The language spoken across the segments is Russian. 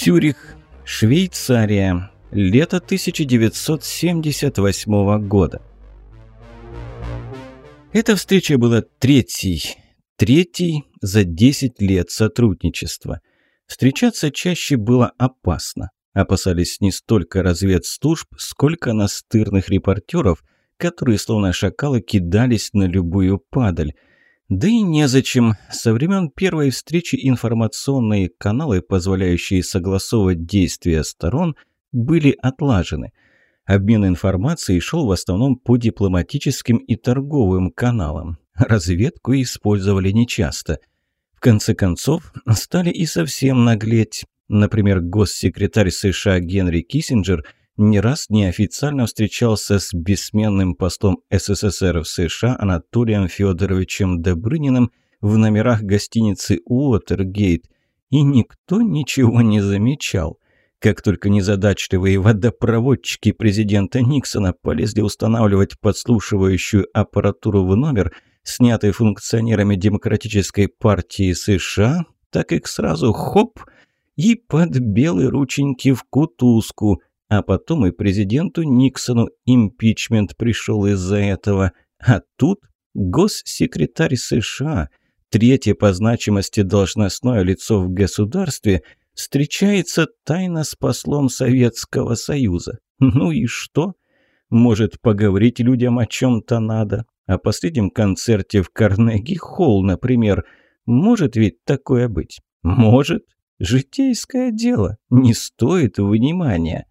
Цюрих, Швейцария. Лето 1978 года. Эта встреча была третьей, третьей за 10 лет сотрудничества. Встречаться чаще было опасно. Опасались не столько разведслужб, сколько настырных репортеров, которые словно шакалы кидались на любую падаль. Да и незачем. Со времен первой встречи информационные каналы, позволяющие согласовывать действия сторон, были отлажены. Обмен информацией шел в основном по дипломатическим и торговым каналам. Разведку использовали нечасто. В конце концов, стали и совсем наглеть. Например, госсекретарь США Генри Киссинджер не раз неофициально встречался с бессменным послом СССР в США Анатолием Федоровичем Добрыниным в номерах гостиницы «Уотергейт», и никто ничего не замечал. Как только незадачливые водопроводчики президента Никсона полезли устанавливать подслушивающую аппаратуру в номер, снятый функционерами Демократической партии США, так их сразу хоп и под белые рученьки в кутузку, а потом и президенту Никсону импичмент пришел из-за этого. А тут госсекретарь США, третье по значимости должностное лицо в государстве, встречается тайно с послом Советского Союза. Ну и что? Может, поговорить людям о чем-то надо? О последнем концерте в Карнеги-Холл, например. Может ведь такое быть? Может. Житейское дело. Не стоит внимания.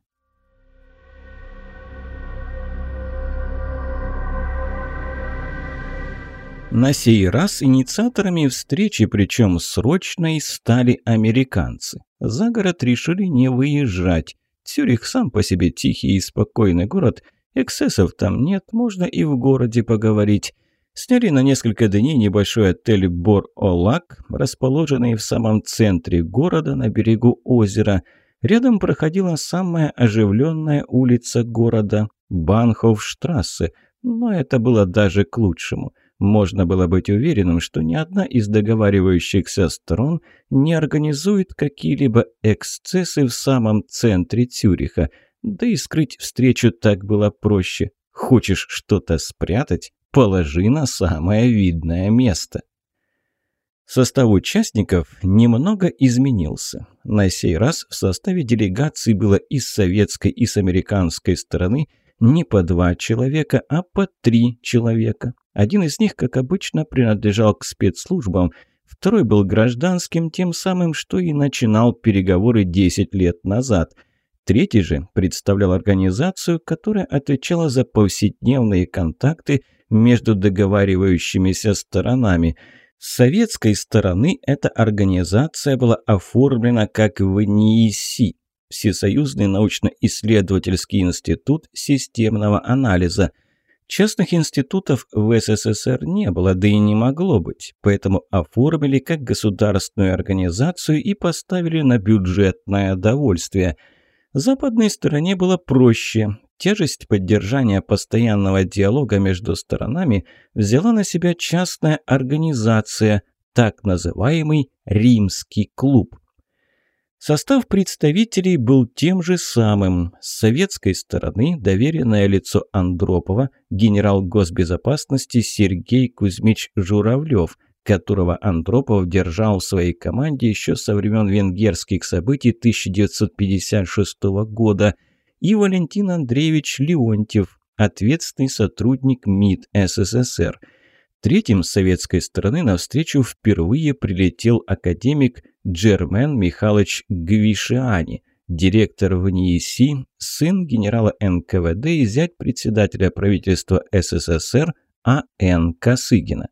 На сей раз инициаторами встречи, причем срочной, стали американцы. За город решили не выезжать. Цюрих сам по себе тихий и спокойный город, эксцессов там нет, можно и в городе поговорить. Сняли на несколько дней небольшой отель Бор-Олак, расположенный в самом центре города на берегу озера. Рядом проходила самая оживленная улица города – Банхофштрассе, но это было даже к лучшему – можно было быть уверенным, что ни одна из договаривающихся сторон не организует какие-либо эксцессы в самом центре Цюриха. Да и скрыть встречу так было проще. Хочешь что-то спрятать? Положи на самое видное место. Состав участников немного изменился. На сей раз в составе делегации было и с советской, и с американской стороны не по два человека, а по три человека. Один из них, как обычно, принадлежал к спецслужбам, второй был гражданским, тем самым, что и начинал переговоры 10 лет назад. Третий же представлял организацию, которая отвечала за повседневные контакты между договаривающимися сторонами. С советской стороны эта организация была оформлена как ВНИИСИ – Всесоюзный научно-исследовательский институт системного анализа – Частных институтов в СССР не было, да и не могло быть, поэтому оформили как государственную организацию и поставили на бюджетное довольствие. Западной стороне было проще. Тяжесть поддержания постоянного диалога между сторонами взяла на себя частная организация, так называемый «Римский клуб». Состав представителей был тем же самым. С советской стороны доверенное лицо Андропова, генерал госбезопасности Сергей Кузьмич Журавлев, которого Андропов держал в своей команде еще со времен венгерских событий 1956 года, и Валентин Андреевич Леонтьев, ответственный сотрудник МИД СССР – Третьим с советской стороны навстречу впервые прилетел академик Джермен Михайлович Гвишиани, директор в НИИСИ, сын генерала НКВД и зять председателя правительства СССР А.Н. Косыгина.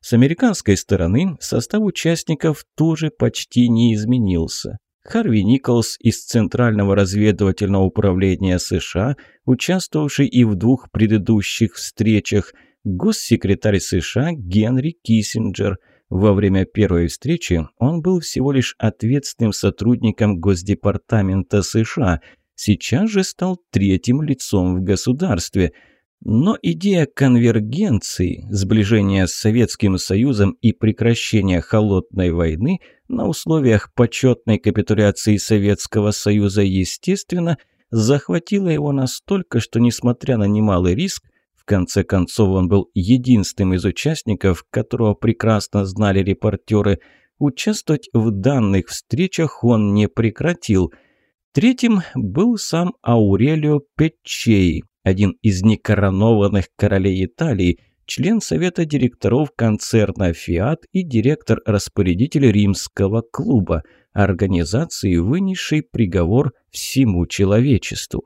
С американской стороны состав участников тоже почти не изменился. Харви Николс из Центрального разведывательного управления США, участвовавший и в двух предыдущих встречах – госсекретарь США Генри Киссинджер. Во время первой встречи он был всего лишь ответственным сотрудником Госдепартамента США, сейчас же стал третьим лицом в государстве. Но идея конвергенции, сближения с Советским Союзом и прекращения холодной войны на условиях почетной капитуляции Советского Союза, естественно, захватила его настолько, что, несмотря на немалый риск, конце концов он был единственным из участников, которого прекрасно знали репортеры, участвовать в данных встречах он не прекратил. Третьим был сам Аурелио Печчей, один из некоронованных королей Италии, член совета директоров концерна «Фиат» и директор-распорядитель римского клуба, организации, вынесшей приговор всему человечеству.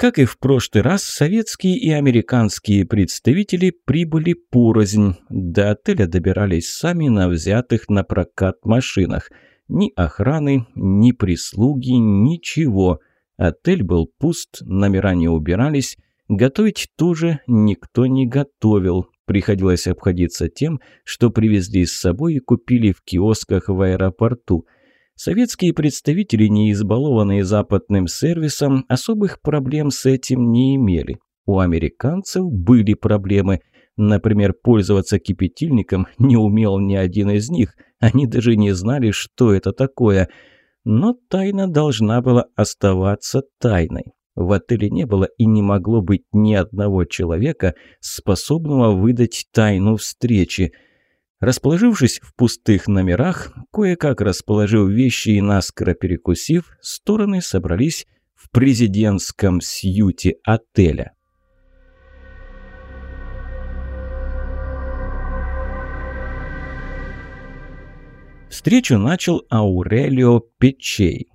Как и в прошлый раз, советские и американские представители прибыли порознь. До отеля добирались сами на взятых на прокат машинах. Ни охраны, ни прислуги, ничего – Отель был пуст, номера не убирались, готовить тоже никто не готовил. Приходилось обходиться тем, что привезли с собой и купили в киосках в аэропорту. Советские представители, не избалованные западным сервисом, особых проблем с этим не имели. У американцев были проблемы. Например, пользоваться кипятильником не умел ни один из них. Они даже не знали, что это такое – но тайна должна была оставаться тайной. В отеле не было и не могло быть ни одного человека, способного выдать тайну встречи. Расположившись в пустых номерах, кое-как расположив вещи и наскоро перекусив, стороны собрались в президентском сьюте отеля. Встречу начал Аурелио Печей.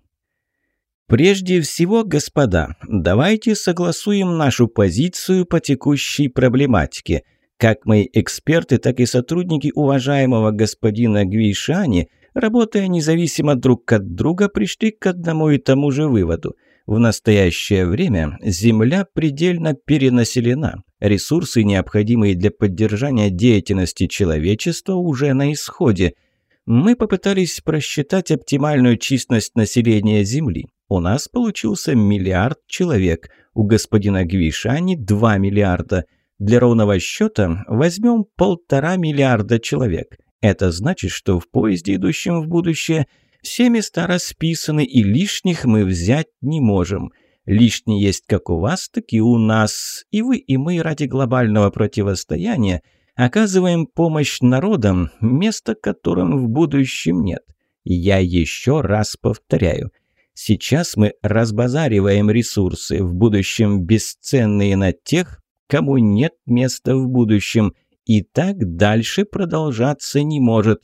Прежде всего, господа, давайте согласуем нашу позицию по текущей проблематике. Как мы эксперты, так и сотрудники уважаемого господина Гвишани, работая независимо друг от друга, пришли к одному и тому же выводу. В настоящее время Земля предельно перенаселена. Ресурсы, необходимые для поддержания деятельности человечества, уже на исходе – мы попытались просчитать оптимальную численность населения Земли. У нас получился миллиард человек, у господина Гвишани 2 миллиарда. Для ровного счета возьмем полтора миллиарда человек. Это значит, что в поезде, идущем в будущее, все места расписаны и лишних мы взять не можем. Лишние есть как у вас, так и у нас. И вы, и мы ради глобального противостояния – Оказываем помощь народам, места которым в будущем нет. Я еще раз повторяю. Сейчас мы разбазариваем ресурсы, в будущем бесценные на тех, кому нет места в будущем. И так дальше продолжаться не может.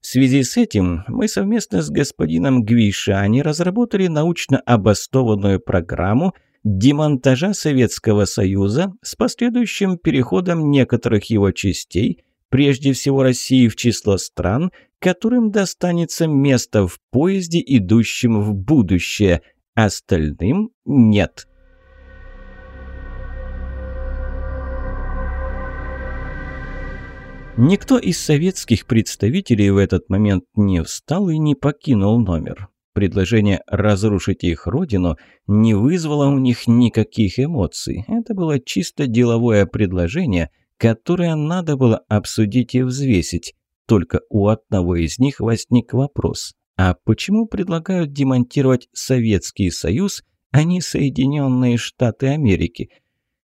В связи с этим мы совместно с господином Гвишани разработали научно обоснованную программу – демонтажа Советского Союза с последующим переходом некоторых его частей, прежде всего России, в число стран, которым достанется место в поезде, идущем в будущее, остальным нет. Никто из советских представителей в этот момент не встал и не покинул номер. Предложение разрушить их родину не вызвало у них никаких эмоций. Это было чисто деловое предложение, которое надо было обсудить и взвесить. Только у одного из них возник вопрос. А почему предлагают демонтировать Советский Союз, а не Соединенные Штаты Америки?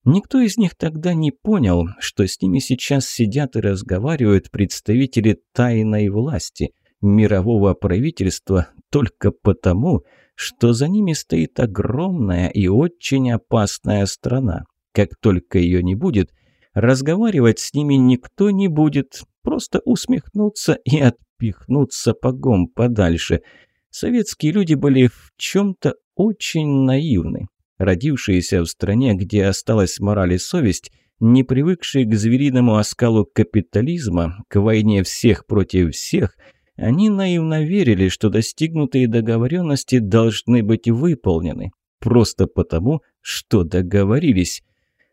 Никто из них тогда не понял, что с ними сейчас сидят и разговаривают представители тайной власти – мирового правительства только потому, что за ними стоит огромная и очень опасная страна. Как только ее не будет, разговаривать с ними никто не будет, просто усмехнуться и отпихнуть сапогом подальше. Советские люди были в чем-то очень наивны. Родившиеся в стране, где осталась мораль и совесть, не привыкшие к звериному оскалу капитализма, к войне всех против всех – они наивно верили, что достигнутые договоренности должны быть выполнены. Просто потому, что договорились.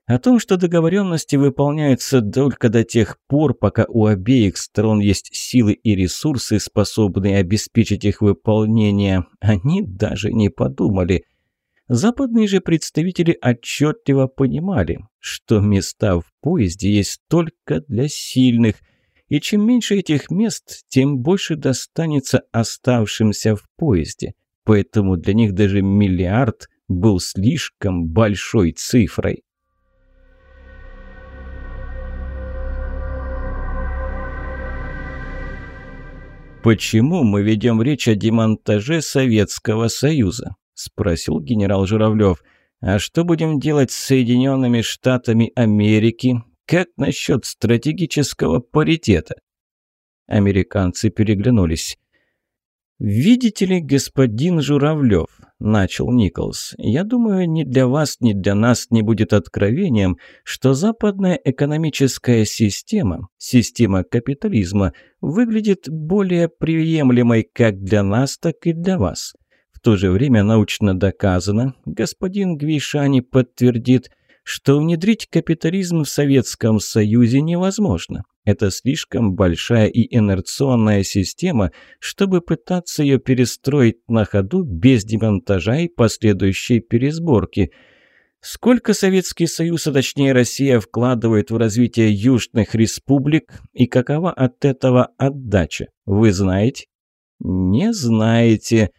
О том, что договоренности выполняются только до тех пор, пока у обеих сторон есть силы и ресурсы, способные обеспечить их выполнение, они даже не подумали. Западные же представители отчетливо понимали, что места в поезде есть только для сильных, и чем меньше этих мест, тем больше достанется оставшимся в поезде. Поэтому для них даже миллиард был слишком большой цифрой. «Почему мы ведем речь о демонтаже Советского Союза?» – спросил генерал Журавлев. «А что будем делать с Соединенными Штатами Америки? Как насчет стратегического паритета?» Американцы переглянулись. «Видите ли, господин Журавлев», – начал Николс, – «я думаю, ни для вас, ни для нас не будет откровением, что западная экономическая система, система капитализма, выглядит более приемлемой как для нас, так и для вас. В то же время научно доказано, господин Гвишани подтвердит, что внедрить капитализм в Советском Союзе невозможно. Это слишком большая и инерционная система, чтобы пытаться ее перестроить на ходу без демонтажа и последующей пересборки. Сколько Советский Союз, а точнее Россия, вкладывает в развитие южных республик и какова от этого отдача, вы знаете? Не знаете.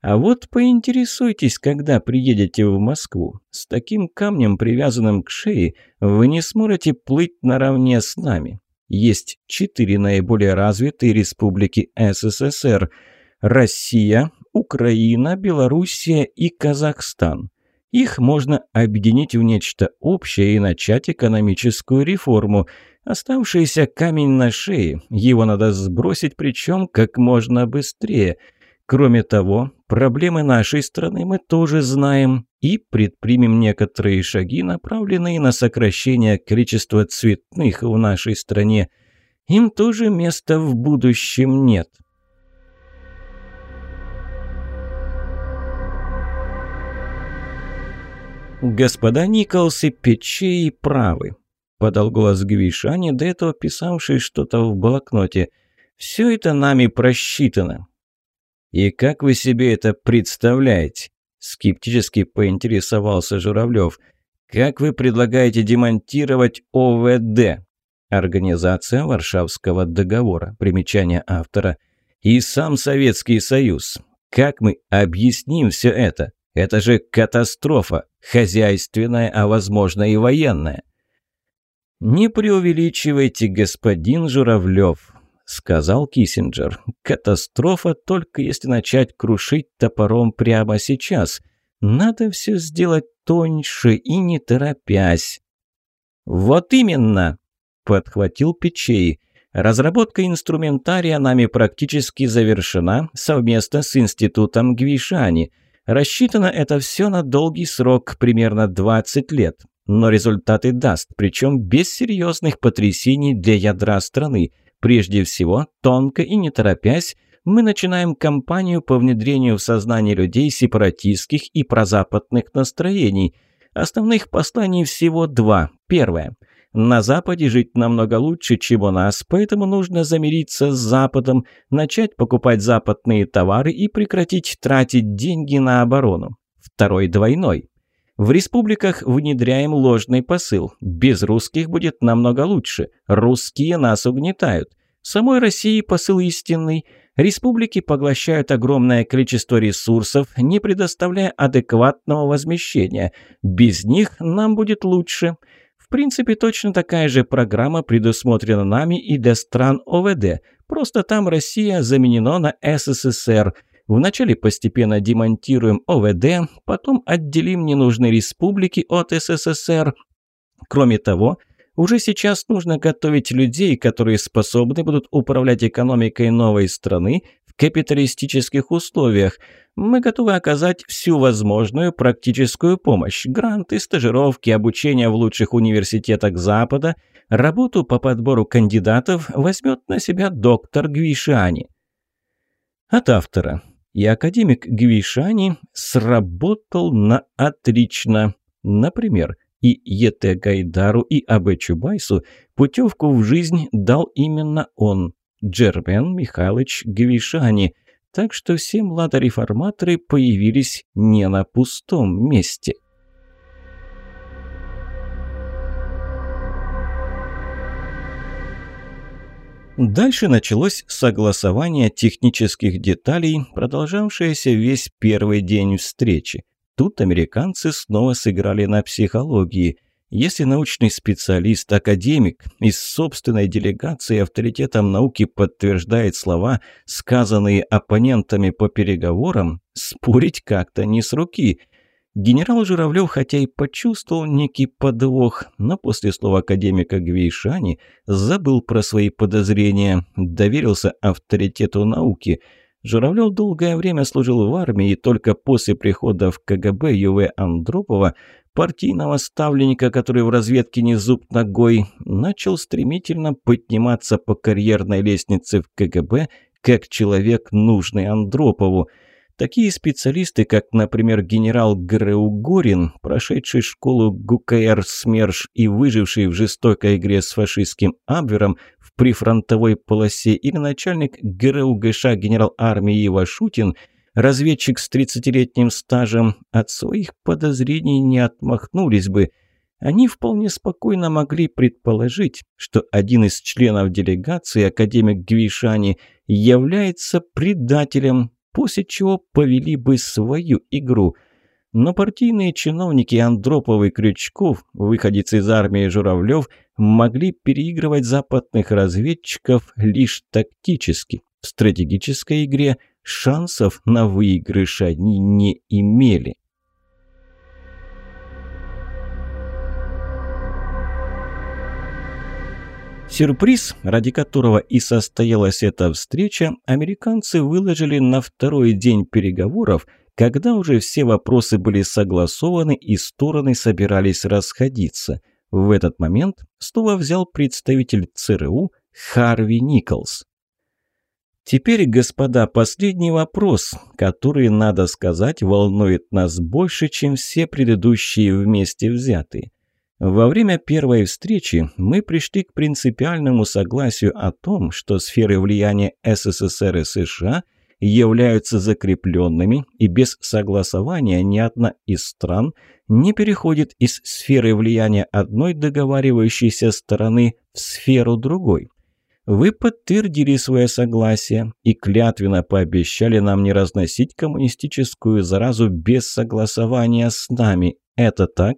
А вот поинтересуйтесь, когда приедете в Москву. С таким камнем, привязанным к шее, вы не сможете плыть наравне с нами есть четыре наиболее развитые республики СССР – Россия, Украина, Белоруссия и Казахстан. Их можно объединить в нечто общее и начать экономическую реформу. Оставшийся камень на шее, его надо сбросить, причем как можно быстрее – Кроме того, проблемы нашей страны мы тоже знаем и предпримем некоторые шаги, направленные на сокращение количества цветных в нашей стране. Им тоже места в будущем нет. «Господа Николс и Печей правы», — подал голос Гвишани, до этого писавший что-то в блокноте. «Все это нами просчитано. «И как вы себе это представляете?» Скептически поинтересовался Журавлев. «Как вы предлагаете демонтировать ОВД?» Организация Варшавского договора. Примечание автора. И сам Советский Союз. Как мы объясним все это? Это же катастрофа. Хозяйственная, а возможно и военная. «Не преувеличивайте, господин Журавлев», сказал Киссинджер. «Катастрофа только если начать крушить топором прямо сейчас. Надо все сделать тоньше и не торопясь». «Вот именно!» – подхватил Печей. «Разработка инструментария нами практически завершена совместно с Институтом Гвишани. Рассчитано это все на долгий срок, примерно 20 лет. Но результаты даст, причем без серьезных потрясений для ядра страны – Прежде всего, тонко и не торопясь, мы начинаем кампанию по внедрению в сознание людей сепаратистских и прозападных настроений. Основных посланий всего два. Первое. На Западе жить намного лучше, чем у нас, поэтому нужно замириться с Западом, начать покупать западные товары и прекратить тратить деньги на оборону. Второй двойной. В республиках внедряем ложный посыл. Без русских будет намного лучше. Русские нас угнетают. Самой России посыл истинный. Республики поглощают огромное количество ресурсов, не предоставляя адекватного возмещения. Без них нам будет лучше. В принципе, точно такая же программа предусмотрена нами и для стран ОВД. Просто там Россия заменена на СССР – Вначале постепенно демонтируем ОВД, потом отделим ненужные республики от СССР. Кроме того, уже сейчас нужно готовить людей, которые способны будут управлять экономикой новой страны в капиталистических условиях. Мы готовы оказать всю возможную практическую помощь. Гранты, стажировки, обучение в лучших университетах Запада. Работу по подбору кандидатов возьмет на себя доктор Гвишани. От автора и академик Гвишани сработал на отлично. Например, и Ете Гайдару, и Абе Чубайсу путевку в жизнь дал именно он, Джермен Михайлович Гвишани. так что все младореформаторы появились не на пустом месте. Дальше началось согласование технических деталей, продолжавшееся весь первый день встречи. Тут американцы снова сыграли на психологии. Если научный специалист, академик из собственной делегации авторитетом науки подтверждает слова, сказанные оппонентами по переговорам, спорить как-то не с руки – Генерал Журавлев, хотя и почувствовал некий подвох, но после слова академика Гвейшани забыл про свои подозрения, доверился авторитету науки. Журавлев долгое время служил в армии, и только после прихода в КГБ Ю.В. Андропова, партийного ставленника, который в разведке не зуб ногой, начал стремительно подниматься по карьерной лестнице в КГБ как человек, нужный Андропову – Такие специалисты, как, например, генерал ГРУ Горин, прошедший школу ГУКР СМЕРШ и выживший в жестокой игре с фашистским Абвером в прифронтовой полосе, или начальник ГРУ ГШ генерал армии Ивашутин, разведчик с 30-летним стажем, от своих подозрений не отмахнулись бы. Они вполне спокойно могли предположить, что один из членов делегации, академик Гвишани, является предателем, после чего повели бы свою игру. Но партийные чиновники Андропов и Крючков, выходец из армии Журавлев, могли переигрывать западных разведчиков лишь тактически. В стратегической игре шансов на выигрыш они не имели. Сюрприз, ради которого и состоялась эта встреча, американцы выложили на второй день переговоров, когда уже все вопросы были согласованы и стороны собирались расходиться. В этот момент слово взял представитель ЦРУ Харви Николс. Теперь, господа, последний вопрос, который, надо сказать, волнует нас больше, чем все предыдущие вместе взятые. Во время первой встречи мы пришли к принципиальному согласию о том, что сферы влияния СССР и США являются закрепленными, и без согласования ни одна из стран не переходит из сферы влияния одной договаривающейся стороны в сферу другой. Вы подтвердили свое согласие и клятвенно пообещали нам не разносить коммунистическую заразу без согласования с нами. Это так?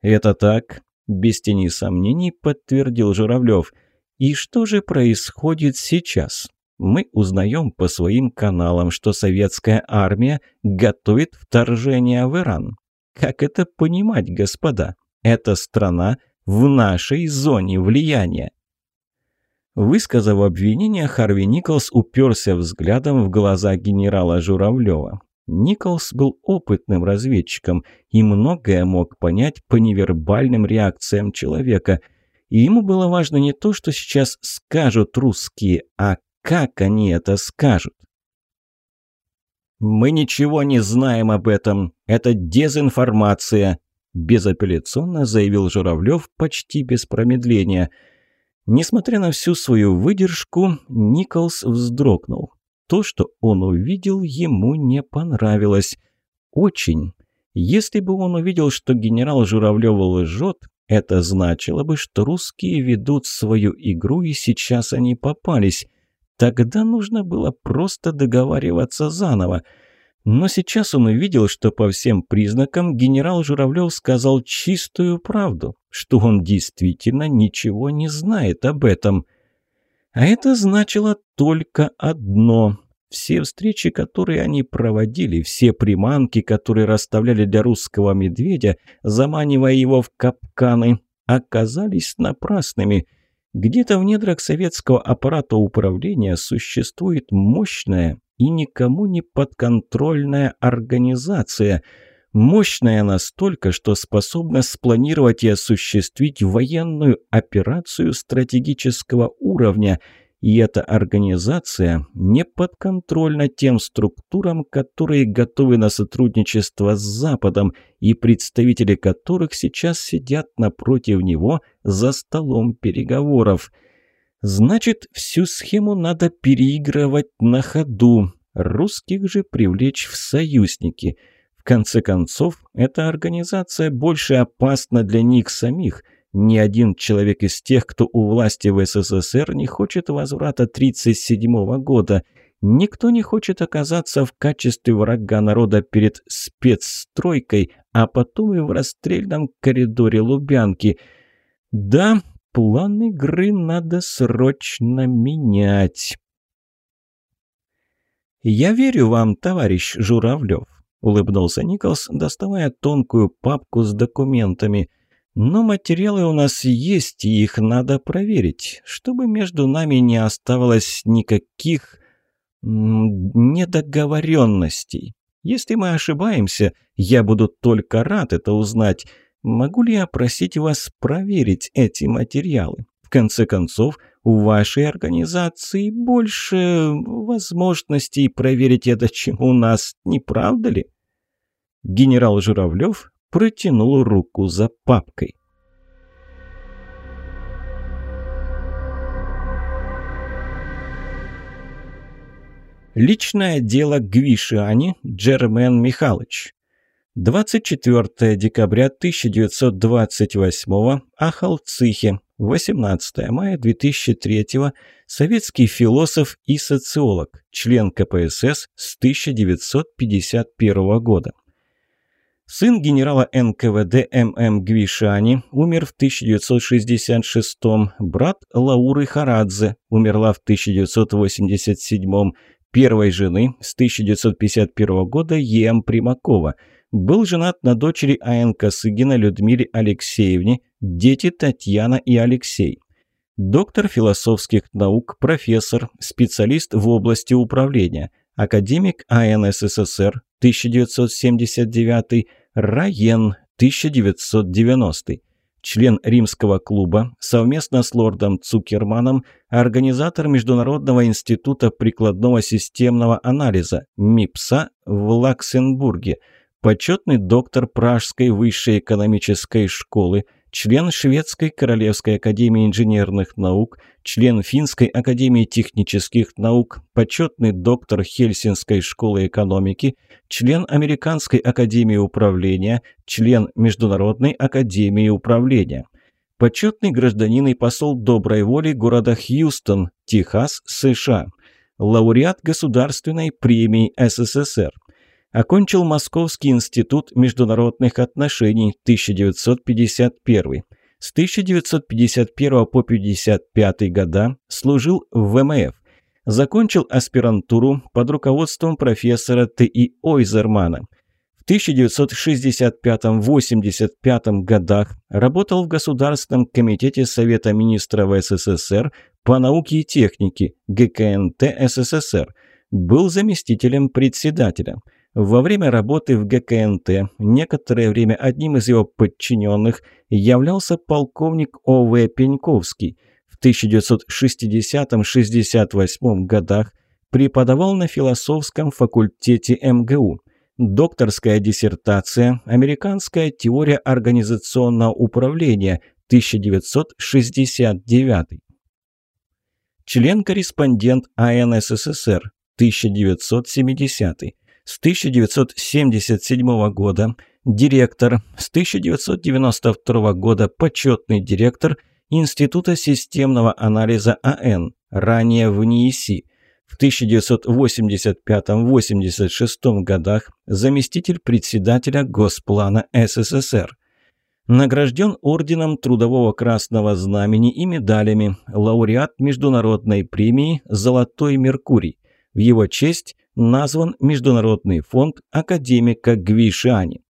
«Это так», – без тени сомнений подтвердил Журавлев. «И что же происходит сейчас?» Мы узнаем по своим каналам, что советская армия готовит вторжение в Иран. Как это понимать, господа? Эта страна в нашей зоне влияния. Высказав обвинение, Харви Николс уперся взглядом в глаза генерала Журавлева. Николс был опытным разведчиком и многое мог понять по невербальным реакциям человека. И ему было важно не то, что сейчас скажут русские, а как они это скажут. «Мы ничего не знаем об этом. Это дезинформация», – безапелляционно заявил Журавлев почти без промедления. Несмотря на всю свою выдержку, Николс вздрогнул. То, что он увидел, ему не понравилось. Очень. Если бы он увидел, что генерал Журавлев лжет, это значило бы, что русские ведут свою игру и сейчас они попались. Тогда нужно было просто договариваться заново. Но сейчас он увидел, что по всем признакам генерал Журавлев сказал чистую правду, что он действительно ничего не знает об этом – а это значило только одно. Все встречи, которые они проводили, все приманки, которые расставляли для русского медведя, заманивая его в капканы, оказались напрасными. Где-то в недрах советского аппарата управления существует мощная и никому не подконтрольная организация – мощная настолько, что способна спланировать и осуществить военную операцию стратегического уровня. И эта организация не подконтрольна тем структурам, которые готовы на сотрудничество с Западом и представители которых сейчас сидят напротив него за столом переговоров. Значит, всю схему надо переигрывать на ходу, русских же привлечь в союзники. Конце концов, эта организация больше опасна для них самих. Ни один человек из тех, кто у власти в СССР, не хочет возврата 1937 года. Никто не хочет оказаться в качестве врага народа перед спецстройкой, а потом и в расстрельном коридоре Лубянки. Да, план игры надо срочно менять. «Я верю вам, товарищ Журавлев», — улыбнулся Николс, доставая тонкую папку с документами. «Но материалы у нас есть, и их надо проверить, чтобы между нами не оставалось никаких недоговоренностей. Если мы ошибаемся, я буду только рад это узнать. Могу ли я просить вас проверить эти материалы? В конце концов, у вашей организации больше возможностей проверить это, чем у нас, не правда ли? Генерал Журавлев протянул руку за папкой. Личное дело Гвишиани Джермен Михайлович. 24 декабря 1928 Ахалцихе, 18 мая 2003 советский философ и социолог, член КПСС с 1951 года. Сын генерала НКВД М.М. Гвишани умер в 1966 брат Лауры Харадзе умерла в 1987 первой жены с 1951 года Е.М. Примакова – был женат на дочери А.Н. Косыгина Людмиле Алексеевне, дети Татьяна и Алексей. Доктор философских наук, профессор, специалист в области управления, академик А.Н. СССР 1979, Раен 1990 член Римского клуба, совместно с лордом Цукерманом, организатор Международного института прикладного системного анализа МИПСа в Лаксембурге – почетный доктор Пражской высшей экономической школы, член Шведской Королевской академии инженерных наук, член Финской академии технических наук, почетный доктор Хельсинской школы экономики, член Американской академии управления, член Международной академии управления. Почетный гражданин и посол доброй воли города Хьюстон, Техас, США. Лауреат Государственной премии СССР – Окончил Московский институт международных отношений 1951. С 1951 по 1955 года служил в ВМФ. Закончил аспирантуру под руководством профессора Т.И. Ойзермана. В 1965-85 годах работал в Государственном комитете Совета министров СССР по науке и технике ГКНТ СССР. Был заместителем председателя – во время работы в ГКНТ некоторое время одним из его подчиненных являлся полковник О.В. Пеньковский. В 1960-68 годах преподавал на философском факультете МГУ. Докторская диссертация «Американская теория организационного управления» 1969. Член-корреспондент АНССР 1970 с 1977 года, директор, с 1992 года почетный директор Института системного анализа АН, ранее в НИИСИ. В 1985-86 годах заместитель председателя Госплана СССР. Награжден Орденом Трудового Красного Знамени и медалями, лауреат Международной премии «Золотой Меркурий». В его честь назван Международный фонд академика Гвишани.